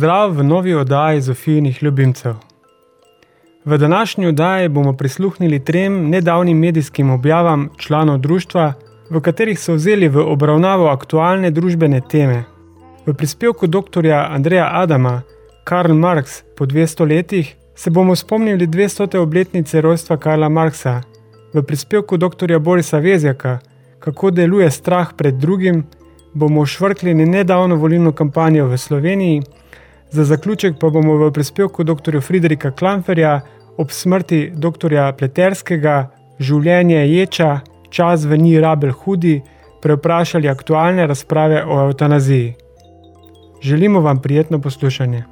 Pozdrav v novi oddaji Zofijinih ljubimcev. V današnji oddaji bomo prisluhnili trem nedavnim medijskim objavam članov društva, v katerih so vzeli v obravnavo aktualne družbene teme. V prispevku dr. Andreja Adama, Karl Marx po 200 letih, se bomo spomnili 200. obletnice rojstva Karla Marxa, v prispevku dr. Borisa Vezjaka, kako deluje strah pred drugim, bomo švrkljeni nedavno volilno kampanjo v Sloveniji. Za zaključek pa bomo v prispevku dr. Friderika Klamferja ob smrti dr. Pleterskega življenje ječa, čas v njih rabel hudi, preoprašali aktualne razprave o eutanaziji. Želimo vam prijetno poslušanje.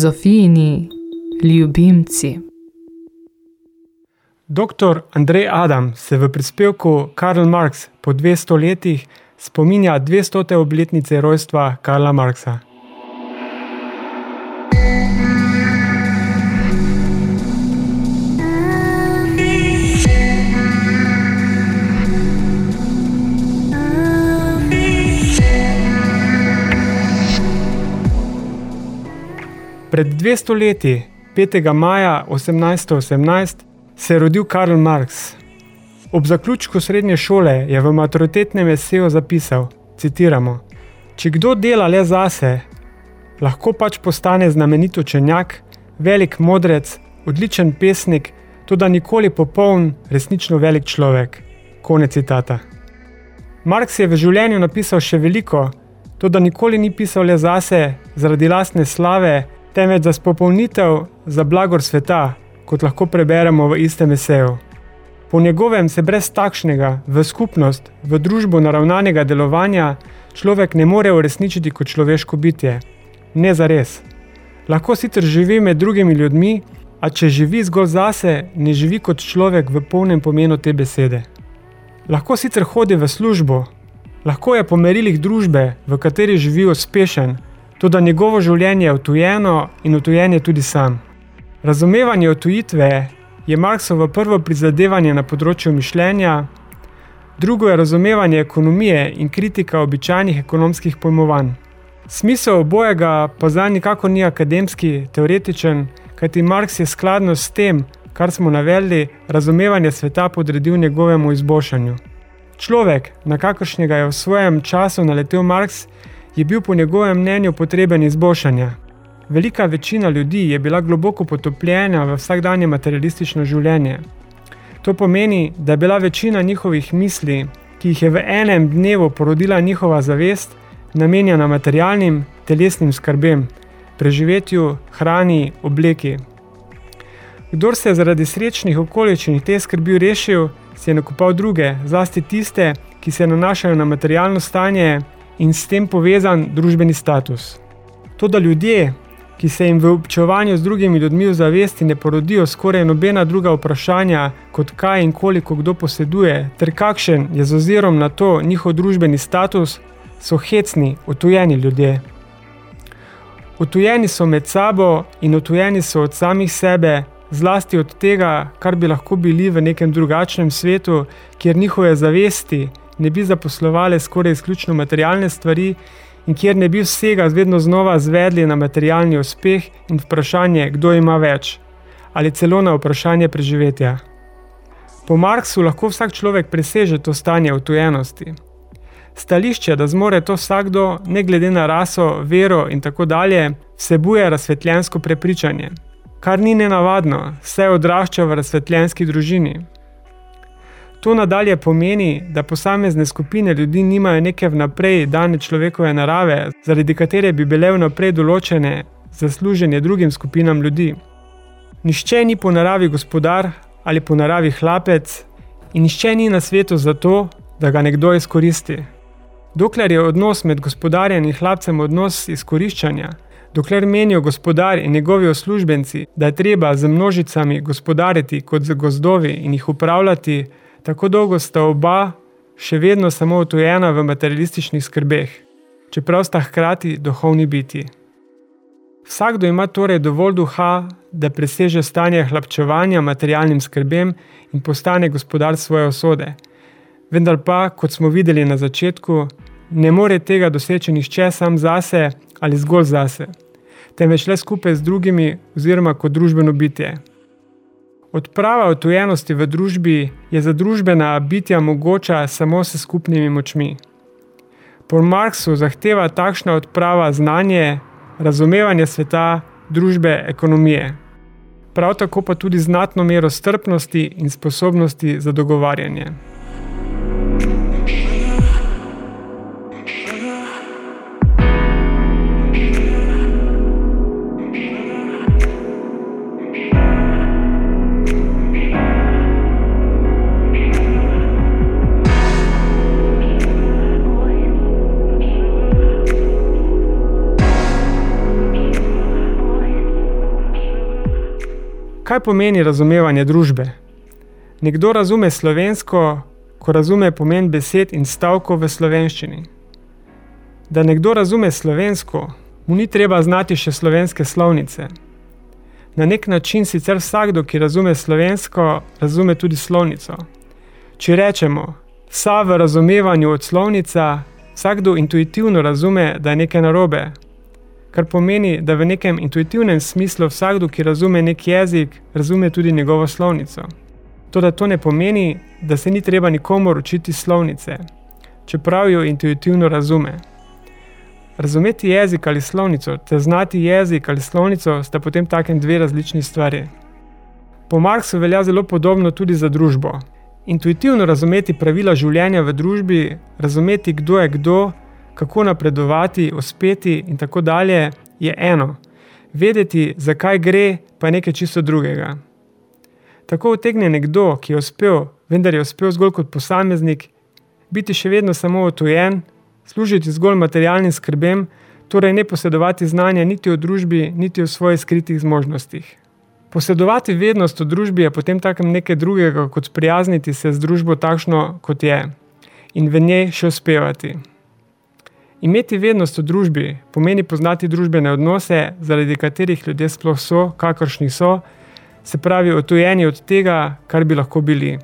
Zofijini ljubimci. Dr. Andrej Adam se v prispevku Karl Marx po 200 letih spominja 200. obletnice rojstva Karla Marxa. Pred 200 leti, 5. maja 1818, se je rodil Karl Marx. Ob zaključku srednje šole je v maturitetnem eseju zapisal: citiramo, Če kdo dela le zase, lahko pač postane znamenit učenjak, velik modrec, odličen pesnik, tudi nikoli popoln, resnično velik človek. Konec citata. Marx je v življenju napisal še veliko, tudi nikoli ni pisal le zase, zaradi lastne slave temveč za spopolnitev za blagor sveta, kot lahko preberemo v istem eseju. Po njegovem se brez takšnega, v skupnost, v družbo naravnanega delovanja, človek ne more uresničiti kot človeško bitje. Ne za res. Lahko sicer živi med drugimi ljudmi, a če živi zgolj zase, ne živi kot človek v polnem pomenu te besede. Lahko sicer hodi v službo, lahko je po merilih družbe, v kateri živi uspešen, Tudi njegovo življenje je utujeno in utujen je tudi sam. Razumevanje utujitve je Marksovo prvo prizadevanje na področju mišljenja, drugo je razumevanje ekonomije in kritika običajnih ekonomskih pojmovanj. Smisel obojega pa za nikako ni akademski, teoretičen, kajti Marx je skladno s tem, kar smo navedli, razumevanje sveta podredil njegovemu izboljšanju. Človek, na kakršnega je v svojem času naletel Marx, je bil po njegovem mnenju potreben izboljšanja. Velika večina ljudi je bila globoko potopljena v vsakdanje materialistično življenje. To pomeni, da je bila večina njihovih misli, ki jih je v enem dnevu porodila njihova zavest, namenjena materialnim, telesnim skrbem, preživetju, hrani, obleki. Kdor se je zaradi srečnih okoliščin te skrbi rešil, si je nakupal druge, zlasti tiste, ki se nanašajo na materialno stanje in s tem povezan družbeni status. To, da ljudje, ki se jim v občevanju z drugimi ljudmi v zavesti ne porodijo skoraj nobena druga vprašanja, kot kaj in koliko kdo poseduje, ter kakšen je z ozirom na to njihov družbeni status, so hecni, otujeni ljudje. Otujeni so med sabo in otujeni so od samih sebe, zlasti od tega, kar bi lahko bili v nekem drugačnem svetu, kjer njihove zavesti ne bi zaposlovali skoraj izključno materialne stvari in kjer ne bi vsega vedno znova zvedli na materialni uspeh in vprašanje, kdo ima več, ali celo na vprašanje preživetja. Po Marksu lahko vsak človek preseže to stanje otujenosti. Stališče, da zmore to vsakdo, ne glede na raso, vero in tako dalje, vsebuje razsvetljensko prepričanje, kar ni nenavadno, vse odrašča v razsvetljenski družini. To nadalje pomeni, da posamezne skupine ljudi nimajo neke vnaprej dane človekove narave, zaradi katere bi bile vnaprej določene za služenje drugim skupinam ljudi. Nišče ni po naravi gospodar ali po naravi hlapec in nišče ni na svetu zato, da ga nekdo izkoristi. Dokler je odnos med gospodarjem in hlapcem odnos izkoriščanja, dokler menijo gospodar in njegovi uslužbenci, da je treba z množicami gospodariti kot z gozdovi in jih upravljati, tako dolgo sta oba še vedno samo otujena v materialističnih skrbeh, čeprav sta hkrati duhovni biti. Vsakdo ima torej dovolj duha, da preseže stanje hlapčevanja materialnim skrbem in postane gospodar svoje osode. Vendar pa, kot smo videli na začetku, ne more tega doseči nišče sam zase ali zgolj zase, temveč le skupaj z drugimi oziroma kot družbeno bitje. Odprava otujenosti v družbi je za družbena bitja mogoča samo s skupnimi močmi. Po Marksu zahteva takšna odprava znanje, razumevanje sveta, družbe, ekonomije. Prav tako pa tudi znatno mero strpnosti in sposobnosti za dogovarjanje. Kaj pomeni razumevanje družbe? Nekdo razume slovensko, ko razume pomen besed in stavkov v slovenščini. Da nekdo razume slovensko, mu ni treba znati še slovenske slovnice. Na nek način sicer vsakdo, ki razume slovensko, razume tudi slovnico. Če rečemo, vsa v razumevanju od slovnica, vsakdo intuitivno razume, da je nekaj narobe, kar pomeni, da v nekem intuitivnem smislu vsakdo, ki razume nek jezik, razume tudi njegovo slovnico. Toda to ne pomeni, da se ni treba nikomor učiti slovnice, čeprav jo intuitivno razume. Razumeti jezik ali slovnico, te znati jezik ali slovnico, sta potem takem dve različni stvari. Po Marksu velja zelo podobno tudi za družbo. Intuitivno razumeti pravila življenja v družbi, razumeti, kdo je kdo, kako napredovati, uspeti in tako dalje, je eno. Vedeti, zakaj gre, pa je nekaj čisto drugega. Tako utegne nekdo, ki je uspel, vendar je uspel zgolj kot posameznik, biti še vedno samo otujen, služiti zgolj materialnim skrbem, torej ne posedovati znanja niti o družbi, niti o svojih skritih zmožnostih. Posedovati vednost v družbi je potem takem nekaj drugega, kot sprijazniti se z družbo takšno, kot je, in v njej še uspevati. Imeti vednost v družbi pomeni poznati družbene odnose, zaradi katerih ljudje sploh so, kakršni so, se pravi, otujeni od tega, kar bi lahko bili.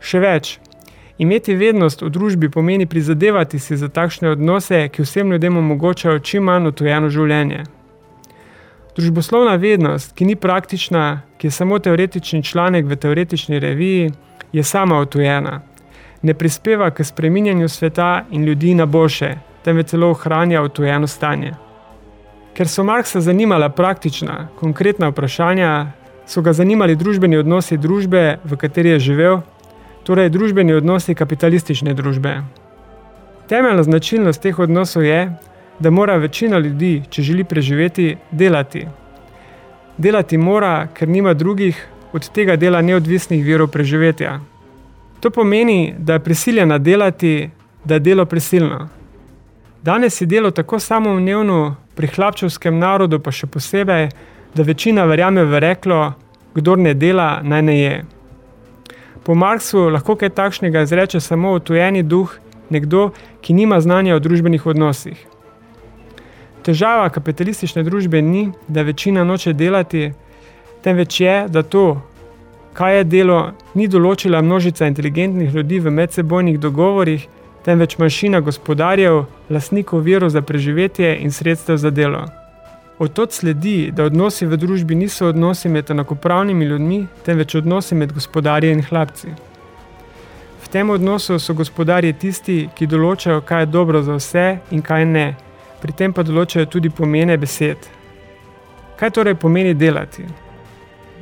Še več, Imeti vednost v družbi pomeni prizadevati si za takšne odnose, ki vsem ljudem omogočajo čim manj otujeno življenje. Družboslovna vednost, ki ni praktična, ki je samo teoretični članek v teoretični reviji, je sama otujena. Ne prispeva k spreminjanju sveta in ljudi na boljše, temveč celo ohranja otujeno stanje. Ker so Marksa zanimala praktična, konkretna vprašanja, so ga zanimali družbeni odnosi družbe, v kateri je živel, torej družbeni odnosi kapitalistične družbe. Temeljna značilnost teh odnosov je, da mora večina ljudi, če želi preživeti, delati. Delati mora, ker nima drugih od tega dela neodvisnih virov preživetja. To pomeni, da je prisiljena delati, da je delo prisilno. Danes je delo tako samoumevno, pri hlapčevskem narodu pa še posebej, da večina verjame v reklo, kdor ne dela, naj ne je. Po Marksu lahko kaj takšnega izreče samo otujeni duh, nekdo, ki nima znanja o družbenih odnosih. Težava kapitalistične družbe ni, da večina noče delati, temveč je, da to, kaj je delo, ni določila množica inteligentnih ljudi v medsebojnih dogovorih, temveč manjšina gospodarjev, lastnikov virov za preživetje in sredstev za delo. Od tod sledi, da odnosi v družbi niso odnosi med enakopravnimi ljudmi, temveč odnosi med gospodarji in hlapci. V tem odnosu so gospodarji tisti, ki določajo, kaj je dobro za vse in kaj ne, pri tem pa določajo tudi pomene besed. Kaj torej pomeni delati?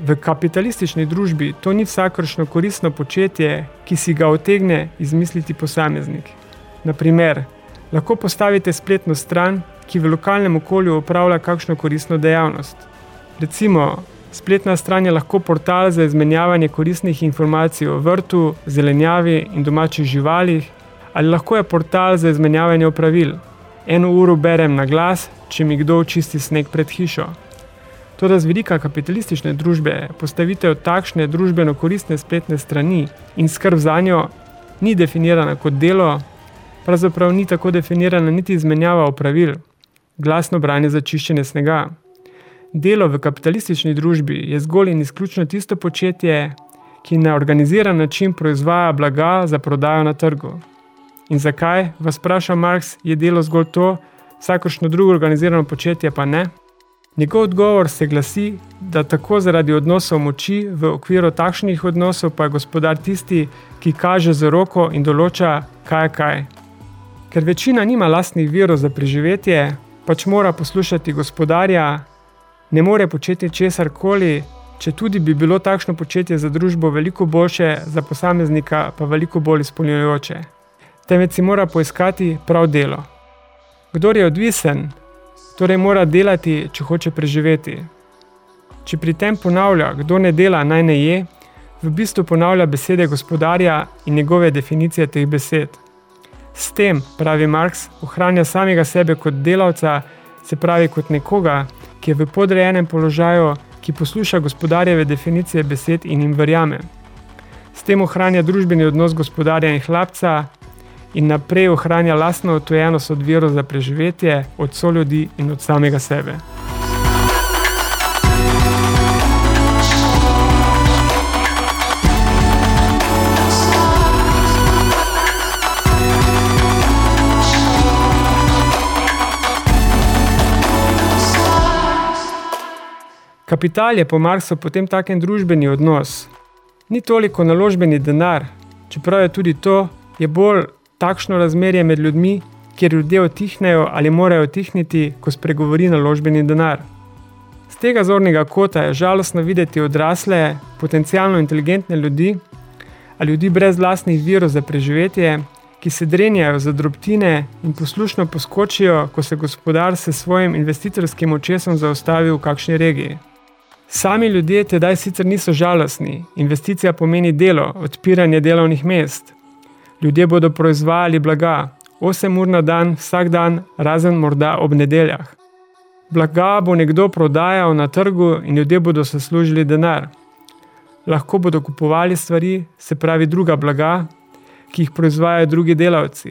V kapitalistični družbi to ni vsakršno koristno početje, ki si ga otegne izmisliti posameznik. Naprimer, lahko postavite spletno stran, ki v lokalnem okolju upravlja kakšno koristno dejavnost. Recimo, spletna stran je lahko portal za izmenjavanje koristnih informacij o vrtu, zelenjavi in domačih živalih, ali lahko je portal za izmenjavanje opravil, eno uro berem na glas, če mi kdo čisti sneg pred hišo. Toda z vidika kapitalistične družbe postavitev takšne družbeno koristne spletne strani in skrb za njo ni definirana kot delo, pravzaprav ni tako definirana niti izmenjava opravil, glasno branje za čiščenje snega. Delo v kapitalistični družbi je zgolj in izključno tisto početje, ki na organiziran način proizvaja blaga za prodajo na trgu. In zakaj, vas vpraša Marx, je delo zgolj to, vsakošno drugo organizirano početje pa ne? Njegov odgovor se glasi, da tako zaradi odnosov moči v okviru takšnih odnosov pa je gospodar tisti, ki kaže z roko in določa, kaj je kaj. Ker večina nima lastnih virov za preživetje, pač mora poslušati gospodarja, ne more početi česar koli, če tudi bi bilo takšno početje za družbo veliko boljše, za posameznika pa veliko bolj izpolnjujoče temveč si mora poiskati prav delo. Kdor je odvisen, torej mora delati, če hoče preživeti. Če pri tem ponavlja, kdo ne dela, naj ne je, v bistvu ponavlja besede gospodarja in njegove definicije teh besed. S tem, pravi Marx, ohranja samega sebe kot delavca, se pravi kot nekoga, ki je v podrejenem položaju, ki posluša gospodarjeve definicije besed in jim verjame. S tem ohranja družbeni odnos gospodarja in hlapca, in naprej ohranja lastno odtujenost od virov za preživetje, od so ljudi in od samega sebe. Kapital je po Marksu potem taken družbeni odnos. Ni toliko naložbeni denar, čeprav je tudi to, je bolj takšno razmerje med ljudmi, kjer ljudje otihnejo ali morajo otihniti, ko spregovori naložbeni denar. Z tega zornega kota je žalostno videti odrasle, potencialno inteligentne ljudi, a ljudi brez vlastnih virov za preživetje, ki se drenjajo za drobtine in poslušno poskočijo, ko se gospodar s svojim investitorskim očesom zaustavi v kakšni regiji. Sami ljudje tedaj sicer niso žalostni, investicija pomeni delo, odpiranje delovnih mest, Ljudje bodo proizvajali blaga 8 ur na dan, vsak dan, razen morda ob nedeljah. Blaga bo nekdo prodajal na trgu in ljudje bodo se služili denar. Lahko bodo kupovali stvari, se pravi druga blaga, ki jih proizvajajo drugi delavci.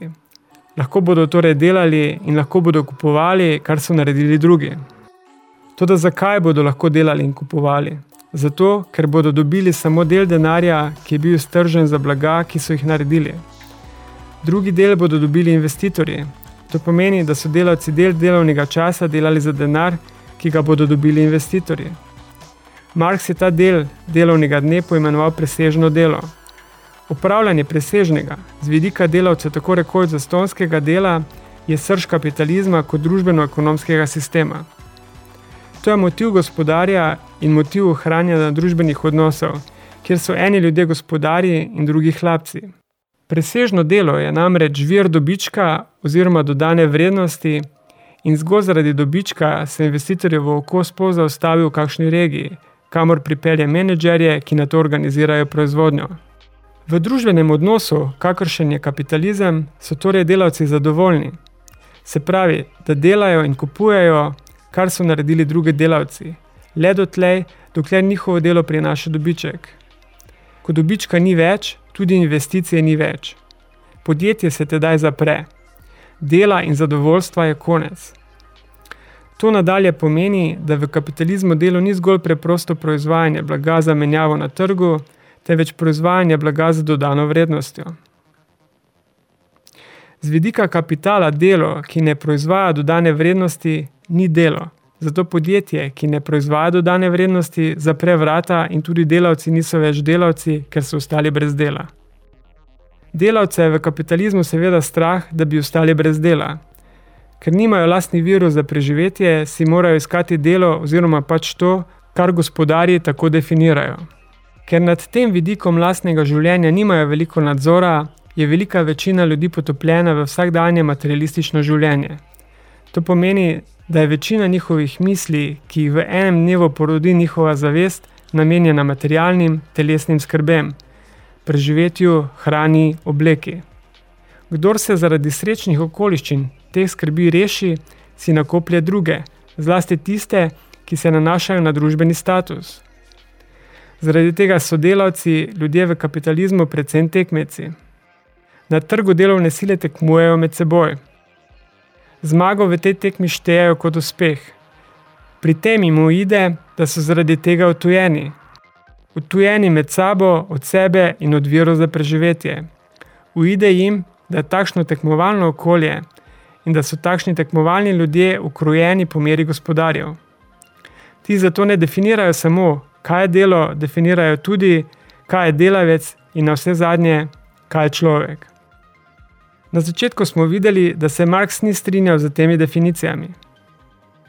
Lahko bodo torej delali in lahko bodo kupovali, kar so naredili drugi. Toda zakaj bodo lahko delali in kupovali? Zato, ker bodo dobili samo del denarja, ki je bil stržen za blaga, ki so jih naredili. Drugi del bodo dobili investitorji. To pomeni, da so delavci del delovnega časa delali za denar, ki ga bodo dobili investitorji. Marx je ta del delovnega dne poimenoval presežno delo. Upravljanje presežnega z vidika delavcev tako rekoč zastonskega dela je srž kapitalizma kot družbeno-ekonomskega sistema. To je motiv gospodarja in motiv ohranjanja družbenih odnosov, kjer so eni ljudje gospodarji in drugi hlapci. Presežno delo je namreč vir dobička oziroma dodane vrednosti in zgolj zaradi dobička se investitorje v oko spol zaustavi v kakšni regiji, kamor pripelje menedžerje, ki na to organizirajo proizvodnjo. V družbenem odnosu, kakršen je kapitalizem, so torej delavci zadovoljni. Se pravi, da delajo in kupujejo, kar so naredili drugi delavci, le dotlej, dokler njihovo delo prinaša dobiček. Ko dobička ni več, tudi investicije ni več. Podjetje se tedaj zapre. Dela in zadovoljstva je konec. To nadalje pomeni, da v kapitalizmu delo ni zgolj preprosto proizvajanje blaga za menjavo na trgu, temveč proizvajanje blaga z dodano vrednostjo. Z vidika kapitala delo, ki ne proizvaja dodane vrednosti, ni delo. Zato podjetje, ki ne proizvaja dodane vrednosti, zapre vrata in tudi delavci niso več delavci, ker so ostali brez dela. Delavce je v kapitalizmu seveda strah, da bi ostali brez dela, ker nimajo lastnih virov za preživetje, si morajo iskati delo oziroma pač to, kar gospodari tako definirajo. Ker nad tem vidikom lastnega življenja nimajo veliko nadzora, je velika večina ljudi potopljena v vsakdanje materialistično življenje. To pomeni, da je večina njihovih misli, ki jih v enem dnevu porodi njihova zavest, namenjena materialnim, telesnim skrbem, preživetju, hrani, obleki. Kdor se zaradi srečnih okoliščin teh skrbi reši, si nakoplje druge, zlasti tiste, ki se nanašajo na družbeni status. Zaradi tega so delavci, ljudje v kapitalizmu, predvsem tekmeci. Na trgu delovne sile tekmujejo med seboj. Zmago v tej tekmi štejejo kot uspeh. Pri tem jim uide, da so zaradi tega utujeni. Utujeni med sabo, od sebe in od virov za preživetje. Uide jim, da je takšno tekmovalno okolje in da so takšni tekmovalni ljudje ukrojeni po meri gospodarjev. Ti zato ne definirajo samo, kaj je delo, definirajo tudi, kaj je delavec in na vse zadnje, kaj je človek. Na začetku smo videli, da se Marx ni strinjal z temi definicijami.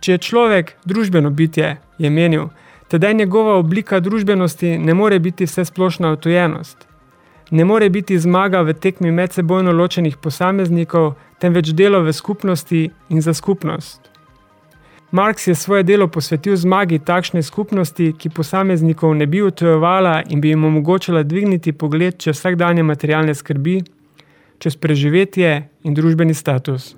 Če je človek družbeno bitje, je menil, tedaj njegova oblika družbenosti ne more biti vse splošna otojenost. Ne more biti zmaga v tekmi medsebojno ločenih posameznikov, temveč delo v skupnosti in za skupnost. Marx je svoje delo posvetil zmagi takšne skupnosti, ki posameznikov ne bi utojevala in bi jim omogočala dvigniti pogled čez vsakdanje materialne skrbi, čez preživetje in družbeni status.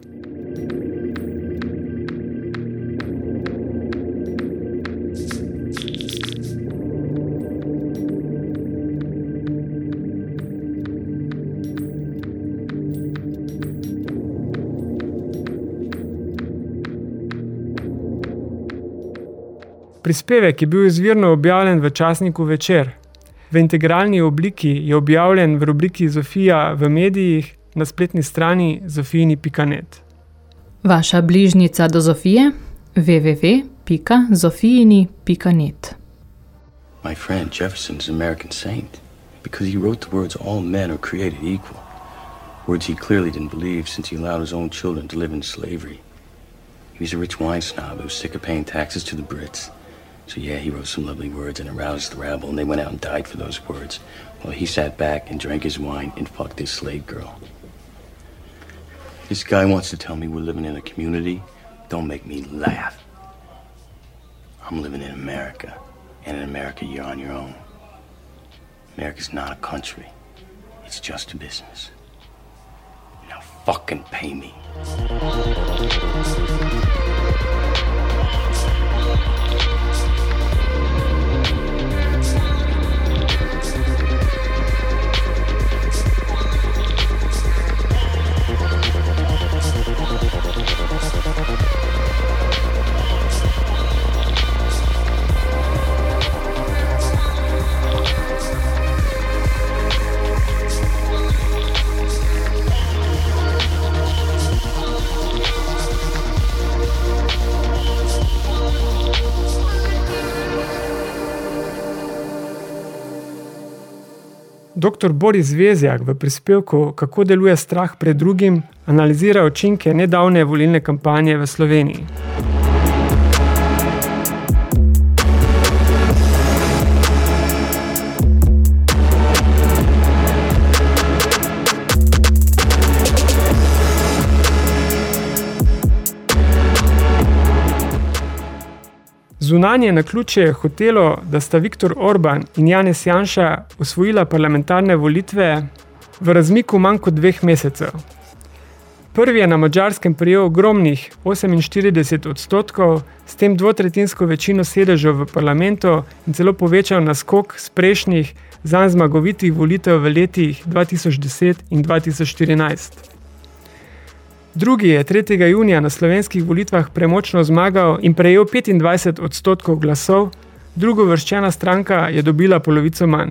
Prispevek je bil izvirno objavljen v časniku Večer. V integralni obliki je objavljen v rubriki Zofija v medijih na spletni strani zofijini.net. Vaša bližnica do Zofije www.zofijini.net My friend Jefferson is an American saint because he wrote the words all men are created equal. Words he clearly didn't believe since he allowed his own children to live in slavery. He was a rich wine snob who was sick of paying taxes to the Brits. So yeah, he wrote some lovely words and aroused the rabble, and they went out and died for those words, while he sat back and drank his wine and fucked his slave girl. This guy wants to tell me we're living in a community. Don't make me laugh. I'm living in America, and in America, you're on your own. America's not a country, it's just a business. Now fucking pay me. Dr. Boris Vezjak v prispevku Kako deluje strah pred drugim analizira učinke nedavne volilne kampanje v Sloveniji. Zunanje na ključe je hotelo, da sta Viktor Orban in Janez Janša usvojila parlamentarne volitve v razmiku manj kot dveh mesecev. Prvi je na mačarskem prijel ogromnih 48 odstotkov, s tem dvotretinsko večino sedežev v parlamentu in celo povečal naskok z prejšnjih zanj zmagovitih volitev v letih 2010 in 2014. Drugi je 3. junija na slovenskih volitvah premočno zmagal in prejel 25 odstotkov glasov, drugo vrščena stranka je dobila polovico manj.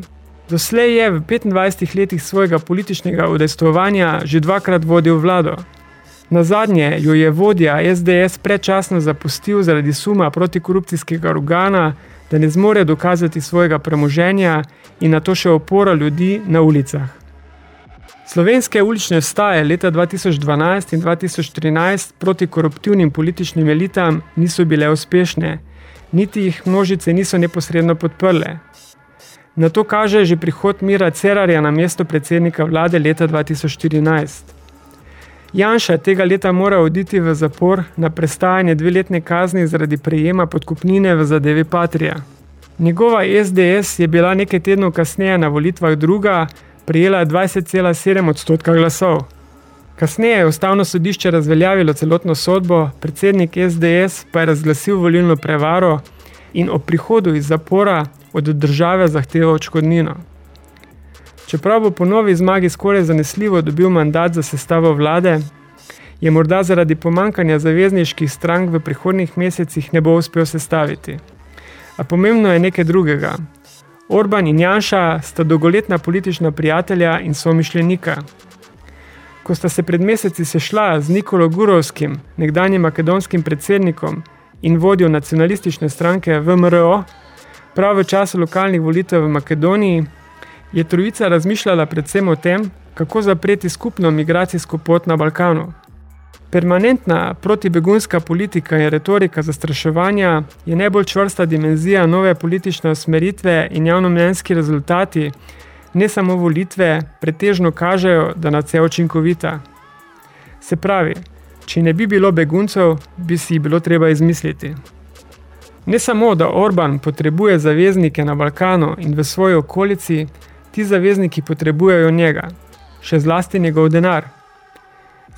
Doslej je v 25 letih svojega političnega udejstvovanja že dvakrat vodil vlado. Na zadnje jo je vodja SDS predčasno zapustil zaradi suma protikorupcijskega organa, da ne zmore dokazati svojega premoženja in na to še opora ljudi na ulicah. Slovenske ulične staje leta 2012 in 2013 proti koruptivnim političnim elitam niso bile uspešne, niti jih množice niso neposredno podprle. Na to kaže že prihod Mira Cerarja na mesto predsednika vlade leta 2014. Janša tega leta mora oditi v zapor na prestajanje dveletne kazni zaradi prejema podkupnine v zadevi Patrija. Njegova SDS je bila nekaj tednov kasneje na volitvah druga, prijela 20,7 odstotka glasov. Kasneje je ustavno sodišče razveljavilo celotno sodbo, predsednik SDS pa je razglasil volilno prevaro in ob prihodu iz zapora od države zahteval odškodnino. Čeprav bo po novi zmagi skoraj zanesljivo dobil mandat za sestavo vlade, je morda zaradi pomankanja zavezniških strank v prihodnih mesecih ne bo uspel sestaviti. A pomembno je nekaj drugega. Orban in Janša sta dolgoletna politična prijatelja in somišljenika. Ko sta se pred meseci sešla z Nikolo Gurovskim, nekdanjim makedonskim predsednikom in vodjo nacionalistične stranke VMRO, prav v času lokalnih volitev v Makedoniji, je trojica razmišljala predvsem o tem, kako zapreti skupno migracijsko pot na Balkanu. Permanentna protibegunska politika in retorika zastraševanja je najbolj čvrsta dimenzija nove politične usmeritve in javnomnenjski rezultati, ne samo volitve, pretežno kažejo, da nad vse učinkovita. Se pravi, če ne bi bilo beguncev, bi si bilo treba izmisliti. Ne samo, da Orban potrebuje zaveznike na Balkanu in v svoji okolici, ti zavezniki potrebujejo njega, še zlasti njegov denar.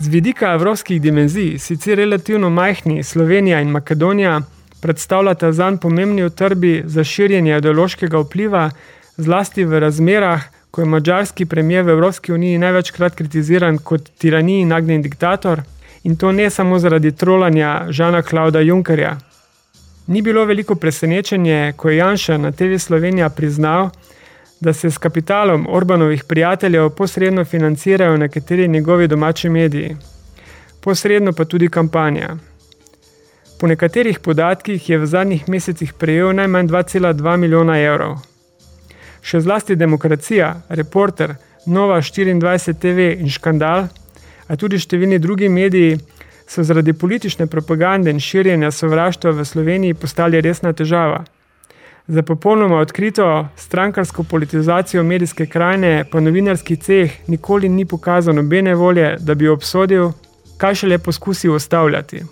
Z vidika evropskih dimenzij, sicer relativno majhni Slovenija in Makedonija, predstavljata zanj pomembni utrbi za širjenje ideološkega vpliva, zlasti v razmerah, ko je mađarski premijer v Evropski uniji največkrat kritiziran kot tiraniji nagnjen diktator, in to ne samo zaradi trolanja Žana Klauda Junkerja. Ni bilo veliko presenečenje, ko je Janša na TV Slovenija priznal, da se s kapitalom Orbanovih prijateljev posredno financirajo nekateri njegovi domači mediji, posredno pa tudi kampanja. Po nekaterih podatkih je v zadnjih mesecih prejel najmanj 2,2 milijona evrov. Še zlasti demokracija, reporter, Nova 24 TV in škandal, a tudi številni drugi mediji, so zaradi politične propagande in širjenja sovraštva v Sloveniji postali resna težava. Za popolnoma odkrito strankarsko politizacijo medijske krajine pa novinarski ceh nikoli ni pokazal nobene volje, da bi obsodil, kaj šele poskusil ustavljati.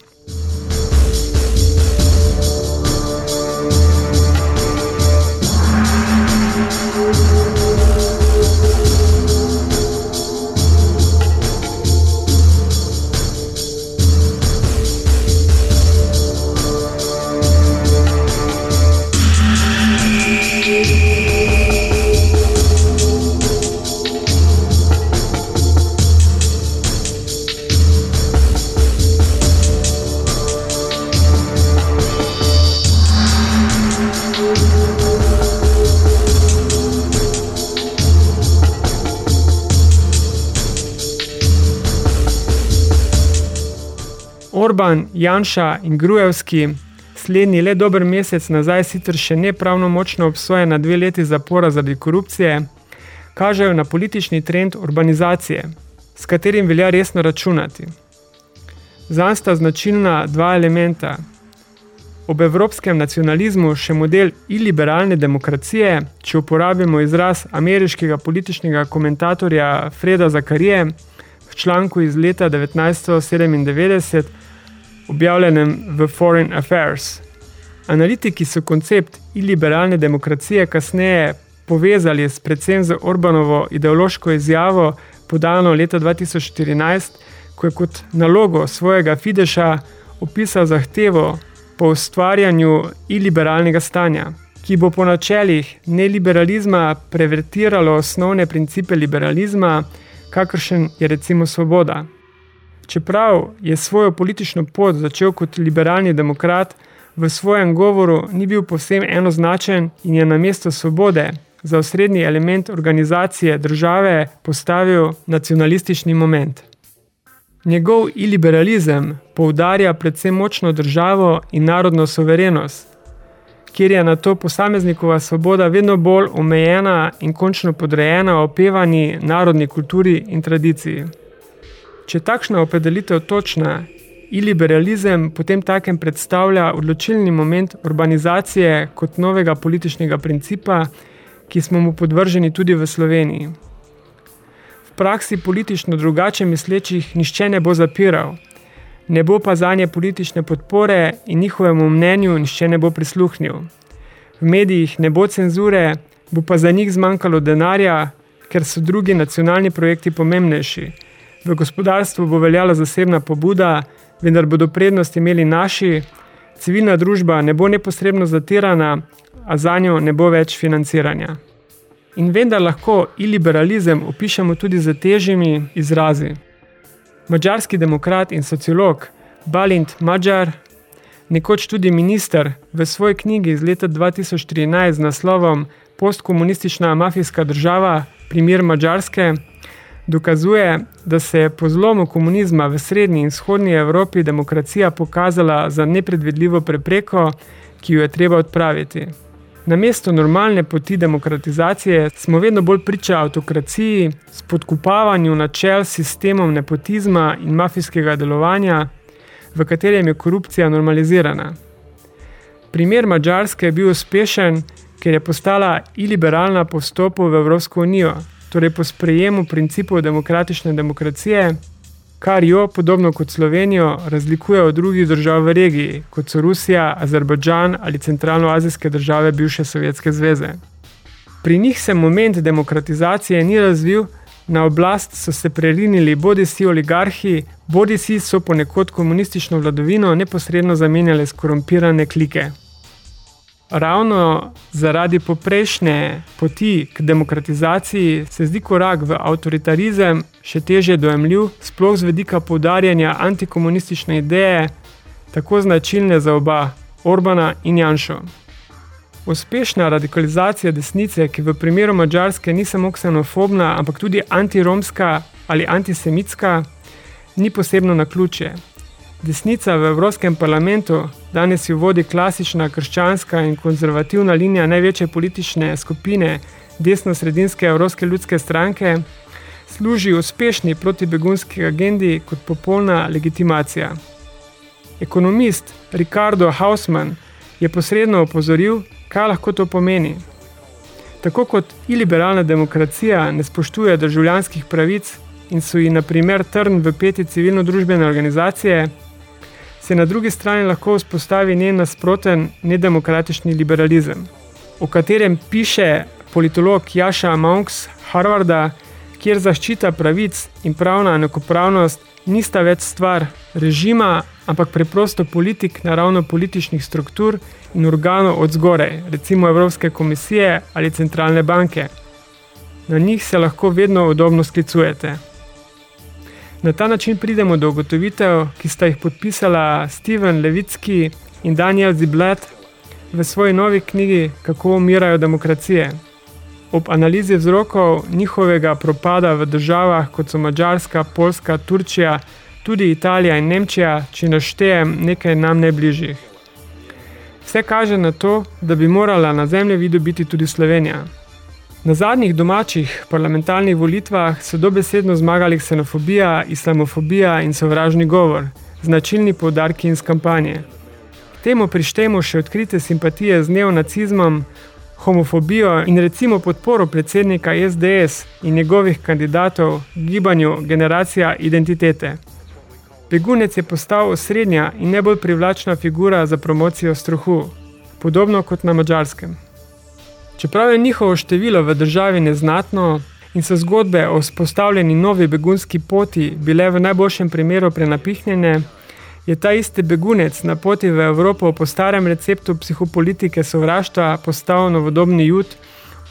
Orban, Janša in Grujevski, slednji le dober mesec nazaj sicer še ne pravno močno obsojen na dve leti zapora zaradi korupcije, kažejo na politični trend urbanizacije, s katerim velja resno računati. Zanj sta značilna dva elementa. Ob evropskem nacionalizmu še model iliberalne demokracije, če uporabimo izraz ameriškega političnega komentatorja Freda Zakarije v članku iz leta 1997, objavljenem v Foreign Affairs. Analitiki so koncept iliberalne demokracije kasneje povezali s predvsem z Orbanovo ideološko izjavo, podano leta 2014, ko je kot nalogo svojega Fideša opisal zahtevo po ustvarjanju iliberalnega stanja, ki bo po načelih neliberalizma prevertiralo osnovne principe liberalizma, kakršen je recimo svoboda. Čeprav je svojo politično pot začel kot liberalni demokrat, v svojem govoru ni bil povsem enoznačen in je na mesto svobode za osrednji element organizacije države postavil nacionalistični moment. Njegov iliberalizem poudarja predvsem močno državo in narodno soverenost, kjer je na to posameznikova svoboda vedno bolj omejena in končno podrejena opevani narodni kulturi in tradiciji. Če takšna opredelitev točna, iliberalizem potem takem predstavlja odločilni moment urbanizacije kot novega političnega principa, ki smo mu podvrženi tudi v Sloveniji. V praksi politično drugače mislečih nišče ne bo zapiral, ne bo pa zanje politične podpore in njihovemu mnenju nišče ne bo prisluhnil. V medijih ne bo cenzure, bo pa za njih zmanjkalo denarja, ker so drugi nacionalni projekti pomembnejši. V gospodarstvu bo veljala zasebna pobuda, vendar bodo prednost imeli naši, civilna družba ne bo neposredno zatirana, a za njo ne bo več financiranja. In vendar lahko iliberalizem opišemo tudi z težjimi izrazi. Mačarski demokrat in sociolog Balint Mađar, nekoč tudi minister, v svoji knjigi iz leta 2013 z naslovom Postkomunistična mafijska država, primer Mačarske, dokazuje, da se je po zlomu komunizma v srednji in vzhodnji Evropi demokracija pokazala za nepredvidljivo prepreko, ki jo je treba odpraviti. Na mesto normalne poti demokratizacije smo vedno bolj priča avtokraciji, spodkupavanju načel s sistemom nepotizma in mafijskega delovanja, v katerem je korupcija normalizirana. Primer Mačarske je bil uspešen, ker je postala iliberalna po vstopu v Evropsko unijo, torej po sprejemu principov demokratične demokracije, kar jo, podobno kot Slovenijo, razlikuje od drugih držav v regiji, kot so Rusija, Azerbajdžan ali centralnoazijske države bivše Sovjetske zveze. Pri njih se moment demokratizacije ni razvil, na oblast so se prerinili bodi si oligarhi, bodi si so ponekod komunistično vladovino neposredno zamenjale skorumpirane klike. Ravno zaradi poprejšnje poti k demokratizaciji se zdi korak v avtoritarizem še teže dojemljiv, sploh z vedika poudarjanja antikomunistične ideje, tako značilne za oba, Orbana in Janšo. Uspešna radikalizacija desnice, ki v primeru Mačarske ni samo ksenofobna, ampak tudi antiromska ali antisemitska, ni posebno na ključe. Desnica v Evropskem parlamentu danes jo vodi klasična krščanska in konzervativna linija največje politične skupine desno-sredinske Evropske ljudske stranke, služi uspešni protibegunski agendi kot popolna legitimacija. Ekonomist Ricardo Hausmann je posredno opozoril, kaj lahko to pomeni. Tako kot iliberalna demokracija ne spoštuje državljanskih pravic in so ji na primer trn v peti civilno-družbene organizacije, se na drugi strani lahko vzpostavi njen nasproten nedemokratični liberalizem, o katerem piše politolog Jaša Monks Harvarda, kjer zaščita pravic in pravna enakopravnost nista več stvar režima, ampak preprosto politik na ravno političnih struktur in organov od zgore, recimo Evropske komisije ali centralne banke. Na njih se lahko vedno udobno sklicujete. Na ta način pridemo do ugotovitev, ki sta jih podpisala Steven Levicki in Daniel Ziblet v svoji novi knjigi Kako umirajo demokracije. Ob analizi vzrokov njihovega propada v državah, kot so Mačarska, Poljska, Turčija, tudi Italija in Nemčija, če naštejem nekaj nam najbližjih. Vse kaže na to, da bi morala na zemlje vidu biti tudi Slovenija. Na zadnjih domačih parlamentarnih volitvah so dobesedno zmagali ksenofobija, islamofobija in sovražni govor, značilni poudarki iz kampanje. Temu prištemo še odkrite simpatije z neonacizmom, homofobijo in recimo podporo predsednika SDS in njegovih kandidatov gibanju generacija identitete. Begunec je postal osrednja in najbolj privlačna figura za promocijo strahu, podobno kot na mačarskem. Čeprav je njihovo število v državi neznatno in so zgodbe o spostavljeni novi begunski poti bile v najboljšem primeru prenapihnjene, je ta isti begunec na poti v Evropo po starem receptu psihopolitike sovraštva postal novodobni jud,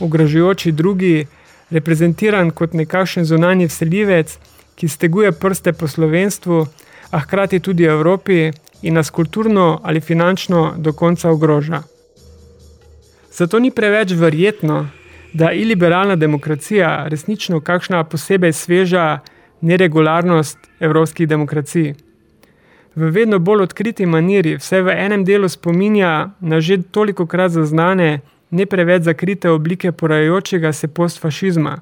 ogrožujoči drugi, reprezentiran kot nekakšen zunanji vseljivec, ki steguje prste po slovenstvu, a hkrati tudi Evropi in nas kulturno ali finančno do konca ogroža. Zato ni preveč verjetno, da iliberalna demokracija resnično kakšna posebej sveža neregularnost evropskih demokracij. V vedno bolj odkriti maniri vse v enem delu spominja na že toliko krat zaznane, ne preveč zakrite oblike porajajočega se postfašizma,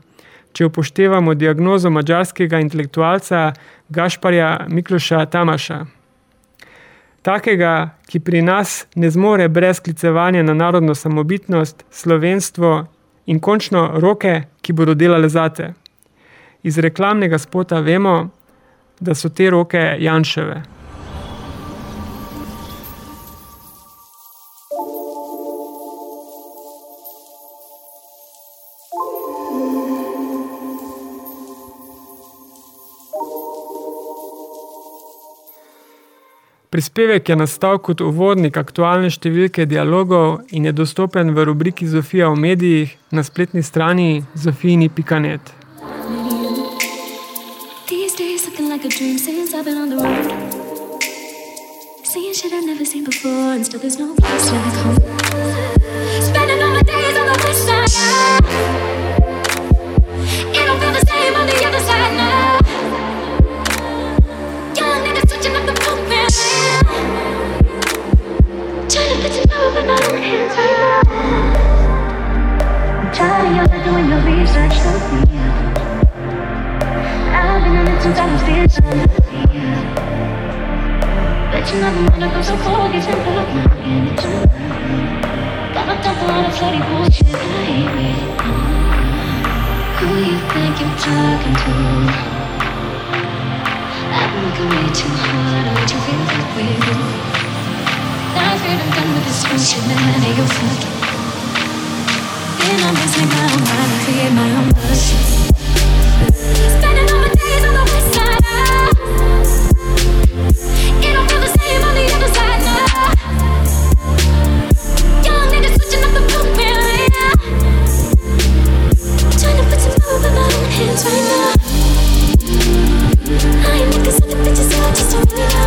če upoštevamo diagnozo mađarskega intelektualca Gašparja Mikloša Tamaša. Takega, ki pri nas ne zmore brez klicevanja na narodno samobitnost, slovenstvo in končno roke, ki bodo delale zate. Iz reklamnega spota vemo, da so te roke Janševe. Prispevek je nastal kot uvodnik aktualne številke dialogov in je dostopen v rubriki Zofija v medijih na spletni strani zofijini.net. Spending all my days on the west side It don't feel the same on the other side now research for me. I've been on it since I was this But you never wanna go so cold, get simple of mine. Got my top on a floaty bullshit, baby. Who you think you're talking to? I've been working way too hard, I made you feel that way. Now I've heard I'm done with this bullshit, man, I know you're fucking. Been on this, make my own mind and create my own bullshit. Spending all my days on the west side. Been on this, make my own mind and create my own to me.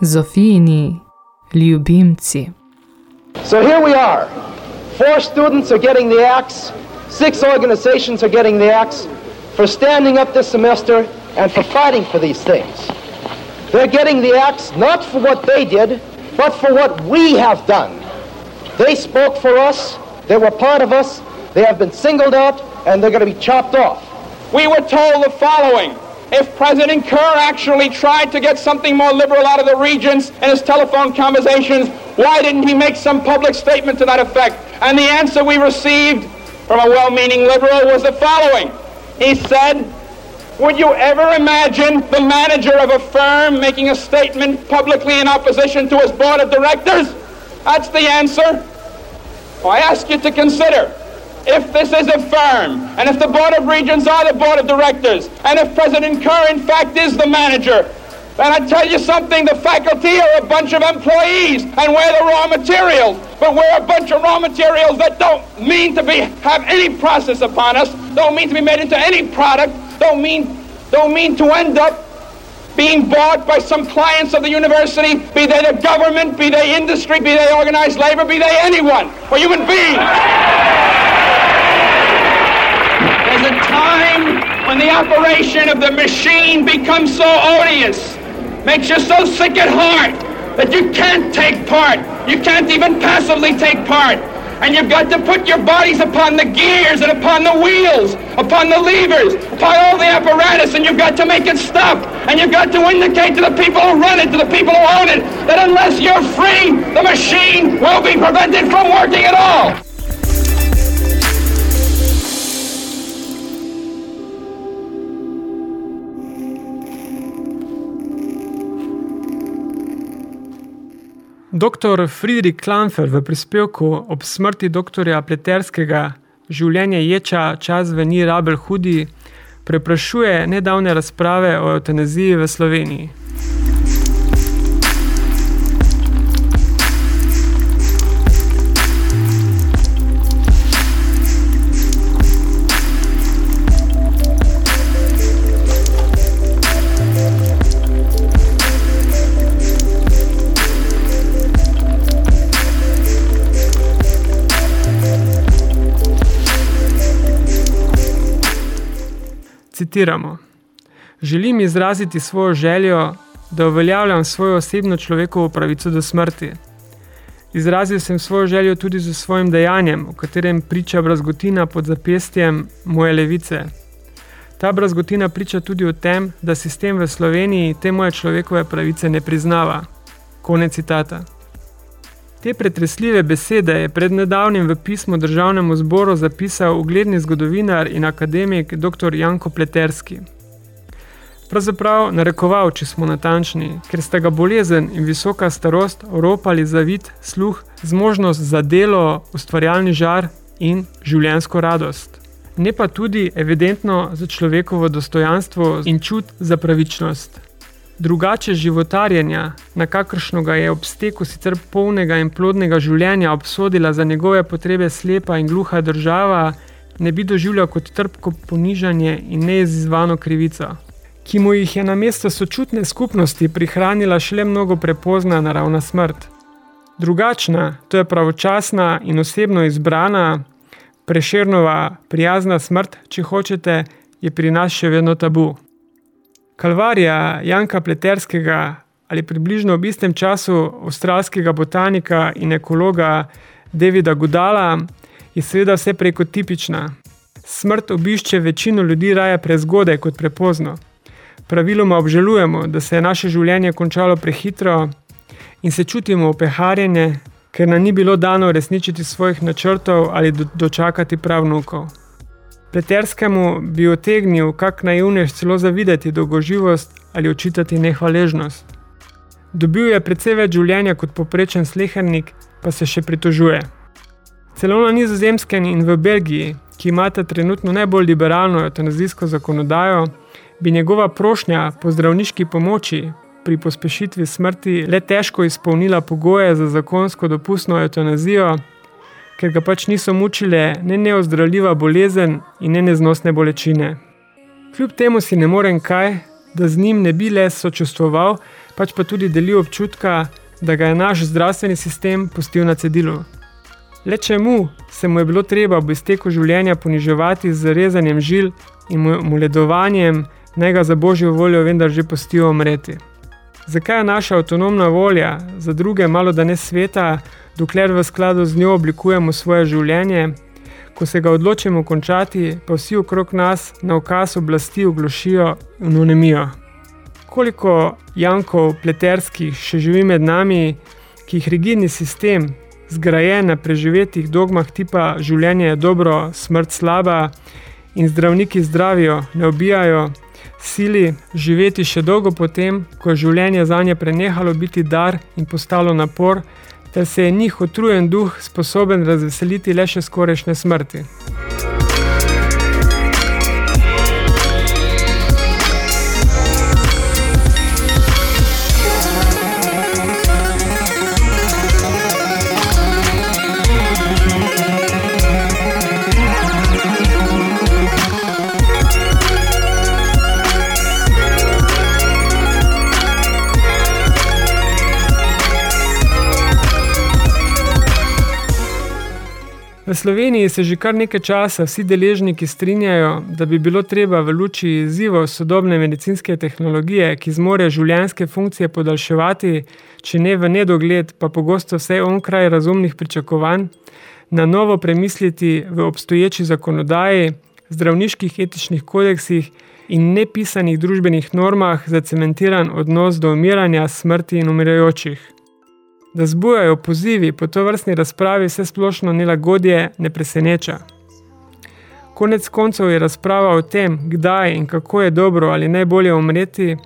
Zofijini ljubimci. So here we are. Four students are getting the axe, six organizations are getting the axe for standing up this semester and for fighting for these things. They're getting the axe not for what they did, but for what we have done. They spoke for us, they were part of us, they have been singled out, and they're going to be chopped off. We were told the following. If President Kerr actually tried to get something more liberal out of the regents in his telephone conversations, why didn't he make some public statement to that effect? And the answer we received from a well-meaning liberal was the following. He said, would you ever imagine the manager of a firm making a statement publicly in opposition to his board of directors? That's the answer. Well, I ask you to consider if this is a firm, and if the Board of Regents are the Board of Directors, and if President Kerr, in fact, is the manager, then I tell you something, the faculty are a bunch of employees, and we're the raw materials. But we're a bunch of raw materials that don't mean to be have any process upon us, don't mean to be made into any product, don't mean don't mean to end up being bought by some clients of the university, be they the government, be they industry, be they organized labor, be they anyone, or human beings. There's a time when the operation of the machine becomes so odious, makes you so sick at heart that you can't take part. You can't even passively take part. And you've got to put your bodies upon the gears and upon the wheels, upon the levers, upon all the apparatus, and you've got to make it stop. And you've got to indicate to the people who run it, to the people who own it, that unless you're free, the machine will be prevented from working at all. Dr. Friedrich Klanfer v prispevku ob smrti dr. Pleterskega življenje ječa, čas veni rabel hudi, preprašuje nedavne razprave o eutanaziji v Sloveniji. Citiramo: Želim izraziti svojo željo, da uveljavljam svojo osebno človekovo pravico do smrti. Izrazil sem svojo željo tudi z svojim dejanjem, v katerem priča brazgotina pod zapestjem moje levice. Ta brazgotina priča tudi o tem, da sistem v Sloveniji te moje človekove pravice ne priznava. Konec citata. Te pretresljive besede je pred nedavnim v pismu državnemu zboru zapisal ugledni zgodovinar in akademik dr. Janko Pleterski. Pravzaprav narekoval, če smo natančni, ker sta ga bolezen in visoka starost oropali za vid, sluh, zmožnost za delo, ustvarjalni žar in življensko radost. Ne pa tudi evidentno za človekovo dostojanstvo in čut za pravičnost. Drugače životarjenja, na kakršno ga je ob steku sicer polnega in plodnega življenja obsodila za njegove potrebe slepa in gluha država, ne bi doživljal kot trpko ponižanje in neizvano krivico, ki mu jih je na mesto sočutne skupnosti prihranila šele mnogo prepozna naravna smrt. Drugačna, to je pravočasna in osebno izbrana, prešernova, prijazna smrt, če hočete, je pri nas še vedno tabu. Kalvarija Janka Pleterskega ali približno v istem času avstralskega botanika in ekologa Davida Gudala je seveda vse preko tipična. Smrt obišče večino ljudi raje prezgode kot prepozno. Praviloma obžalujemo, da se je naše življenje končalo prehitro in se čutimo opeharjene, ker nam ni bilo dano resničiti svojih načrtov ali do dočakati pravnukov. Pleterskemu bi otegnil kak naivnež celo zavideti dolgoživost ali očitati nehvaležnost. Dobil je precej več življenja kot poprečen slehernik, pa se še pritožuje. Celo na nizozemskem in v Belgiji, ki imata trenutno najbolj liberalno eutanazijsko zakonodajo, bi njegova prošnja po zdravniški pomoči pri pospešitvi smrti le težko izpolnila pogoje za zakonsko dopustno eutanazijo, ker ga pač niso mučile ne neozdravljiva bolezen in ne neznosne bolečine. Kljub temu si ne morem kaj, da z njim ne bi le sočustvoval, pač pa tudi delil občutka, da ga je naš zdravstveni sistem pustil na cedilu. Le čemu se mu je bilo treba ob izteku življenja poniževati z rezanjem žil in moledovanjem, naj ga za božjo voljo vendar že pustijo umreti. Zakaj je naša avtonomna volja za druge malo da ne sveta, dokler v skladu z njo oblikujemo svoje življenje, ko se ga odločimo končati, pa vsi okrog nas na okaz oblasti oglošijo in unemijo. Koliko jankov pleterskih še živi med nami, ki jih rigidni sistem, zgrajen na preživetih dogmah tipa življenje je dobro, smrt slaba in zdravniki zdravijo, ne obijajo, sili živeti še dolgo potem, ko je življenje za nje prenehalo biti dar in postalo napor, ter se je njih otrujen duh sposoben razveseliti le še skorešne smrti. Sloveniji se že kar nekaj časa vsi deležniki strinjajo, da bi bilo treba v luči izzivov sodobne medicinske tehnologije, ki zmore življenjske funkcije podaljševati, če ne v nedogled, pa pogosto vse onkraj razumnih pričakovanj, na novo premisliti v obstoječi zakonodaji, zdravniških etičnih kodeksih in nepisanih družbenih normah za cementiran odnos do umiranja, smrti in umirajočih da zbujajo pozivi po to vrstni razpravi vse splošno nelagodje ne preseneča. Konec koncev je razprava o tem, kdaj in kako je dobro ali najbolje umreti,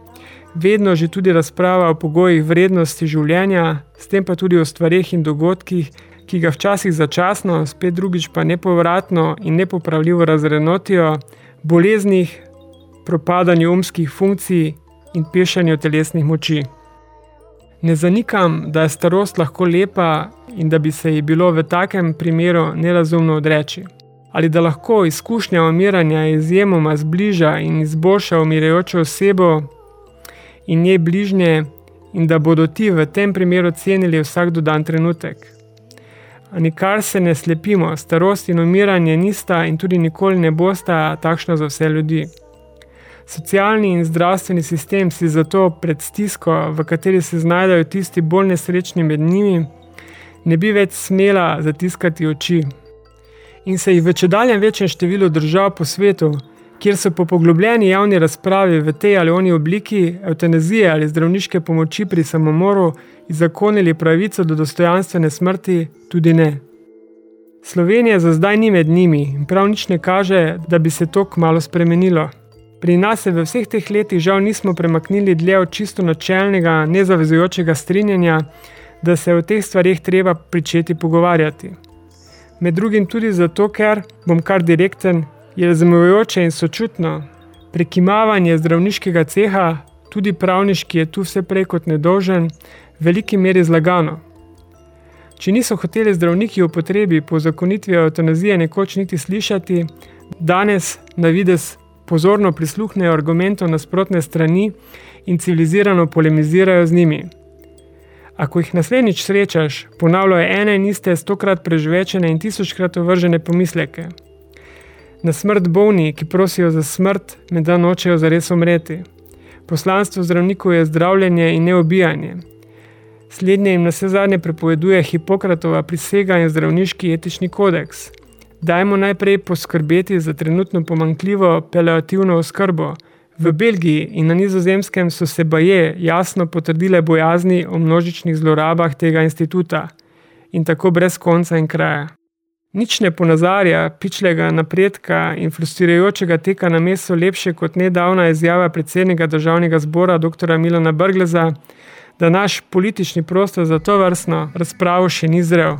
vedno že tudi razprava o pogojih vrednosti življenja, s tem pa tudi o stvarih in dogodkih, ki ga včasih začasno, spet drugič pa nepovratno in nepopravljivo razrenotijo, boleznih, propadanju umskih funkcij in pešanju telesnih moči. Ne zanikam, da je starost lahko lepa in da bi se ji bilo v takem primeru nerazumno odreči. Ali da lahko izkušnja umiranja izjemoma zbliža in izboljša umirajočo osebo in njej bližnje in da bodo ti v tem primeru cenili vsak dodan trenutek. A nikar se ne slepimo, starost in umiranje nista in tudi nikoli ne bosta takšno za vse ljudi. Socialni in zdravstveni sistem si zato pred stisko, v kateri se znajdajo tisti bolj nesrečni med njimi, ne bi več smela zatiskati oči. In se jih v čedaljem večjem številu držav po svetu, kjer so po poglobljeni javni razpravi v tej ali oni obliki eutanazije ali zdravniške pomoči pri samomoru izakonili pravico do dostojanstvene smrti, tudi ne. Slovenija za zdaj ni med njimi in prav nič ne kaže, da bi se to kmalo spremenilo. Pri nas se v vseh teh letih žal nismo premaknili dlje od čisto načelnega, nezavezujočega strinjanja, da se o teh stvarih treba pričeti pogovarjati. Med drugim tudi zato, ker, bom kar direkten, je razumevajoče in sočutno, prekimavanje zdravniškega ceha, tudi pravniški je tu vse prej kot nedolžen, v veliki meri zlagano. Če niso hoteli zdravniki v potrebi po zakonitvi eutanazije nekoč niti slišati, danes na vides pozorno prisluhnejo argumentov nasprotne strani in civilizirano polemizirajo z njimi. Ako jih naslednjič srečaš, ponavljajo ene in iste stokrat prežvečene in tisočkrat ovržene pomisleke. Na smrt bolni, ki prosijo za smrt, med dan nočejo zares umreti. Poslanstvo zdravnikov je zdravljenje in neobijanje. Slednje jim na vse zadnje prepoveduje Hipokratova prisega in zdravniški etični kodeks – Dajmo najprej poskrbeti za trenutno pomankljivo paliativno oskrbo. V Belgiji in na nizozemskem so se baje jasno potrdile bojazni o množičnih zlorabah tega instituta in tako brez konca in kraja. Nič ne ponazarja pičlega napredka in frustrirajočega teka na mesto lepše kot nedavna izjava predsednika državnega zbora dr. Milana Brgleza, da naš politični prostor za to vrstno razpravo še ni zrel.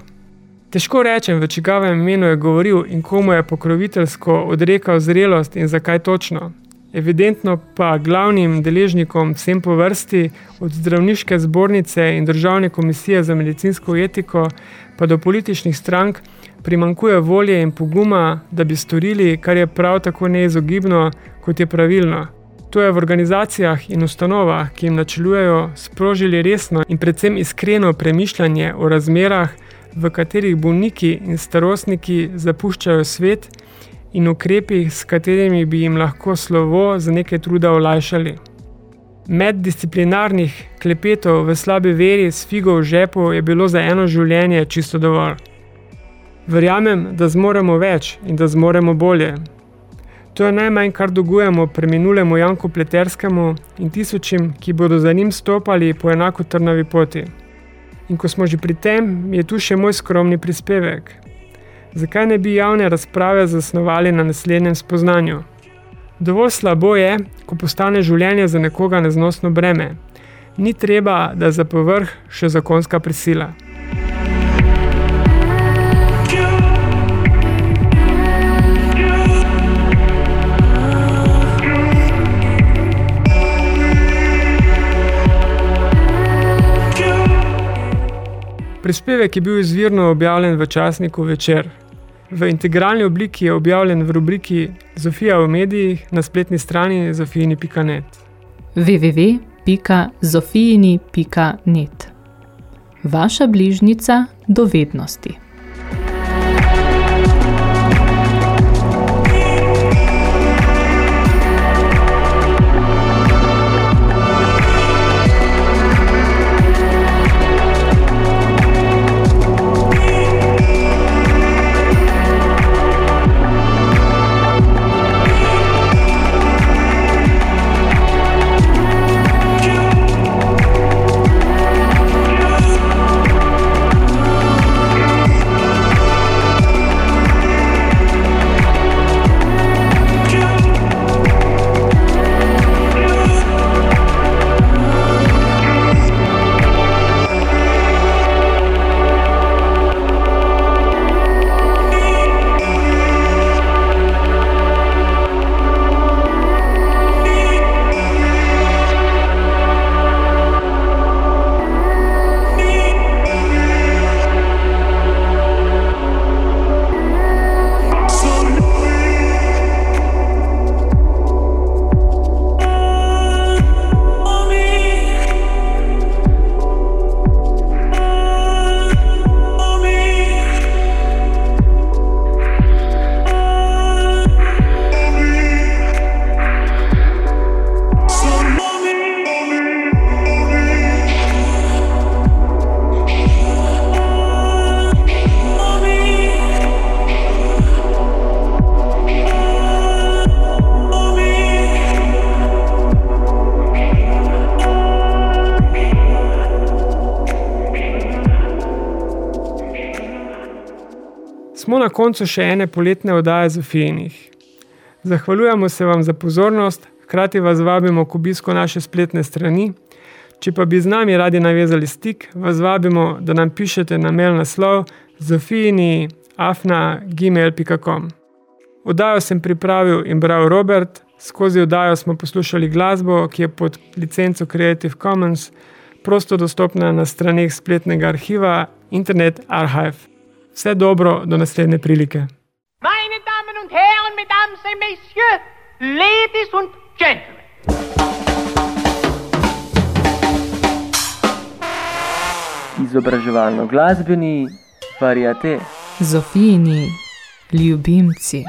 Težko rečem, v čigavem imenu je govoril in komu je pokroviteljsko odrekal zrelost in zakaj točno. Evidentno pa glavnim deležnikom vsem po vrsti, od zdravniške zbornice in državne komisije za medicinsko etiko, pa do političnih strank, primankuje volje in poguma, da bi storili, kar je prav tako neizogibno, kot je pravilno. To je v organizacijah in ustanovah, ki jim načelujejo, sprožili resno in predvsem iskreno premišljanje o razmerah, v katerih bolniki in starostniki zapuščajo svet in ukrepih, s katerimi bi jim lahko slovo za nekaj truda olajšali. Meddisciplinarnih klepetov v slabi veri s figo v žepu je bilo za eno življenje čisto dovolj. Verjamem, da zmoremo več in da zmoremo bolje. To je najmanj, kar dogujemo preminulemu Janku Pleterskemu in tisočim, ki bodo za njim stopali po enako trnavi poti. In ko smo že pri tem, je tu še moj skromni prispevek. Zakaj ne bi javne razprave zasnovali na naslednjem spoznanju? Dovolj slabo je, ko postane življenje za nekoga neznosno breme. Ni treba, da za povrh še zakonska prisila. Prispevek je bil izvirno objavljen v časniku Večer. V integralni obliki je objavljen v rubriki Zofija v medijih na spletni strani zofijini.net. www.zofijini.net Vaša bližnica dovednosti. Na koncu še ene poletne oddaje Zofijinih. Zahvaljujemo se vam za pozornost, hkrati vas vabimo k obisku naše spletne strani. Če pa bi z nami radi navezali stik, vas vabimo, da nam pišete na mail naslov zofijini.afna.gmail.com Oddajo sem pripravil in bral Robert, skozi oddajo smo poslušali glasbo, ki je pod licenco Creative Commons, prosto dostopna na straneh spletnega arhiva Internet Archive. Vse dobro, do naslednje prilike. Meine Damen und Herren, Mesdames et Messieurs, Ladies und Gentlemen. Izobraževalno glasbeni variate. Zofijini ljubimci.